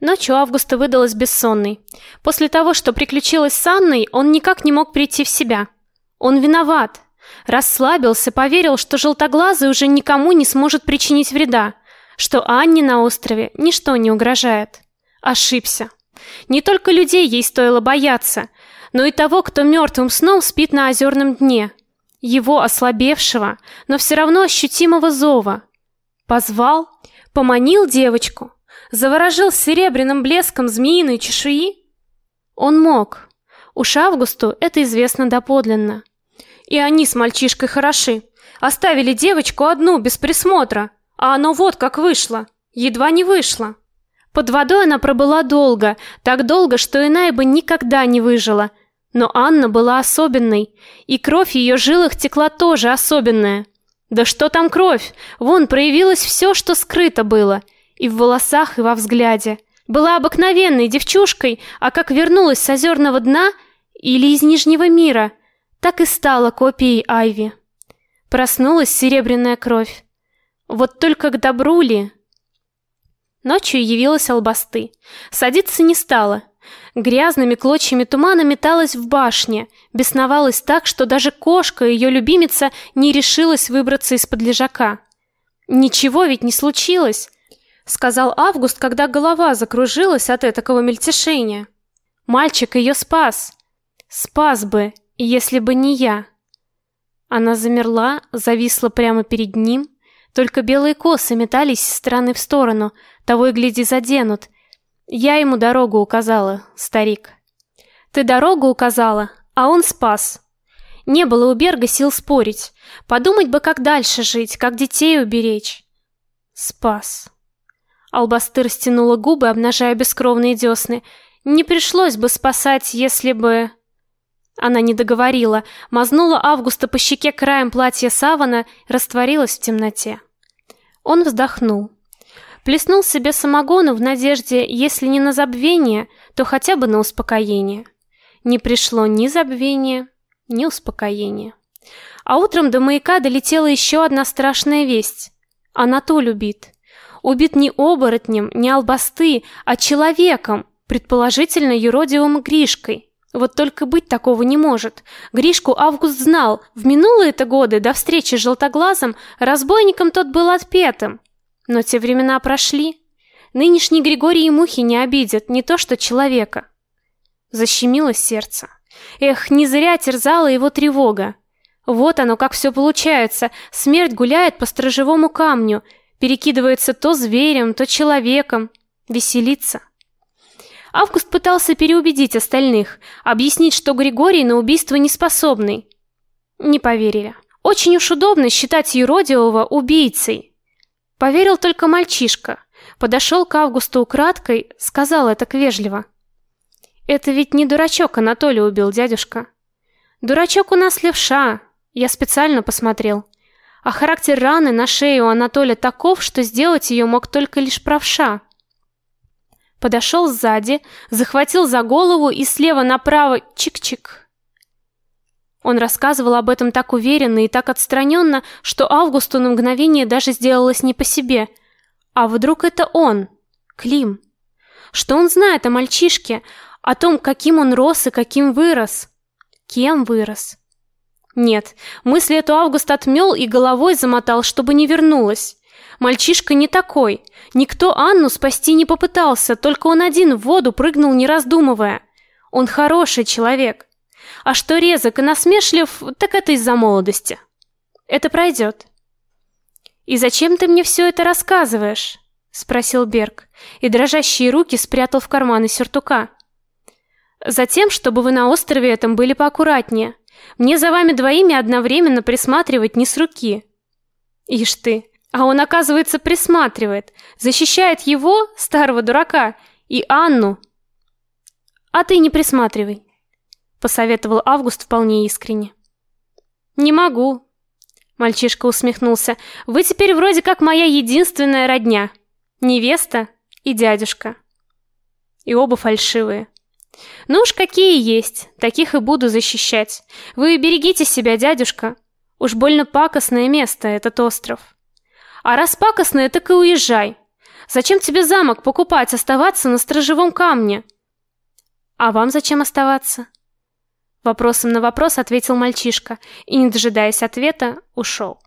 Ночью Августа выдалась бессонной. После того, что приключилось с Анной, он никак не мог прийти в себя. Он виноват. Расслабился, поверил, что желтоглазый уже никому не сможет причинить вреда, что Анне на острове ничто не угрожает. Ошибся. Не только людей ей стоило бояться, но и того, кто мертвым сном спит на озерном дне. Его ослабевшего, но все равно ощутимого зова. Позвал, поманил девочку, заворожил серебряным блеском змеиной чешуи? Он мог. Уж Августу это известно доподлинно. И они с мальчишкой хороши. Оставили девочку одну без присмотра, а оно вот как вышло. Едва не вышло. Под водой она пробыла долго, так долго, что иная бы никогда не выжила. Но Анна была особенной, и кровь в ее жилах текла тоже особенная. Да что там кровь? Вон проявилось все, что скрыто было – и в волосах, и во взгляде. Была обыкновенной девчушкой, а как вернулась с озерного дна или из Нижнего мира, так и стала копией Айви. Проснулась серебряная кровь. Вот только к добру ли? Ночью явилась Албасты. Садиться не стала. Грязными клочьями тумана металась в башне, бесновалась так, что даже кошка, ее любимица, не решилась выбраться из-под лежака. Ничего ведь не случилось сказал Август, когда голова закружилась от этого мельтешения. Мальчик ее спас. Спас бы, если бы не я. Она замерла, зависла прямо перед ним, только белые косы метались из стороны в сторону, того и гляди заденут. Я ему дорогу указала, старик. Ты дорогу указала, а он спас. Не было у Берга сил спорить. Подумать бы, как дальше жить, как детей уберечь. Спас. Албастыр стянула губы, обнажая бескровные десны. Не пришлось бы спасать, если бы Она не договорила, мазнула Августа по щеке краем платья савана, растворилась в темноте. Он вздохнул. Плеснул себе самогону в надежде, если не на забвение, то хотя бы на успокоение. Не пришло ни забвения, ни успокоения. А утром до маяка долетела еще одна страшная весть. Анатоль убит убит не оборотнем, не албасты, а человеком, предположительно юродивым Гришкой. Вот только быть такого не может. Гришку Август знал. В минулые это годы до встречи с желтоглазым разбойником тот был отпетым. Но те времена прошли. Нынешний Григорий и мухи не обидят, не то что человека. Защемило сердце. Эх, не зря терзала его тревога. Вот оно, как все получается. Смерть гуляет по стражевому камню, перекидывается то зверем, то человеком, веселится. Август пытался переубедить остальных, объяснить, что Григорий на убийство не способный. Не поверили. Очень уж удобно считать юродивого убийцей. Поверил только мальчишка. Подошел к Августу украдкой, сказал это вежливо. Это ведь не дурачок Анатолий убил дядюшка. Дурачок у нас левша. Я специально посмотрел. А характер раны на шее у Анатолия таков, что сделать ее мог только лишь правша. Подошел сзади, захватил за голову и слева направо чик-чик. Он рассказывал об этом так уверенно и так отстраненно, что Августу на мгновение даже сделалось не по себе. А вдруг это он, Клим? Что он знает о мальчишке, о том, каким он рос и каким вырос? Кем вырос? Нет, мысль эту Август отмел и головой замотал, чтобы не вернулась. Мальчишка не такой. Никто Анну спасти не попытался, только он один в воду прыгнул, не раздумывая. Он хороший человек. А что резок и насмешлив, так это из-за молодости. Это пройдет. И зачем ты мне все это рассказываешь? спросил Берг, и дрожащие руки спрятал в карманы сюртука. Затем, чтобы вы на острове этом были поаккуратнее. Мне за вами двоими одновременно присматривать не с руки. Ишь ты, а он, оказывается, присматривает, защищает его, старого дурака, и Анну. А ты не присматривай, посоветовал Август вполне искренне. Не могу. Мальчишка усмехнулся. Вы теперь вроде как моя единственная родня. Невеста и дядюшка. И оба фальшивые. Ну уж какие есть, таких и буду защищать. Вы берегите себя, дядюшка. Уж больно пакостное место этот остров. А раз пакостное, так и уезжай. Зачем тебе замок покупать, оставаться на стражевом камне? А вам зачем оставаться? Вопросом на вопрос ответил мальчишка и, не дожидаясь ответа, ушел.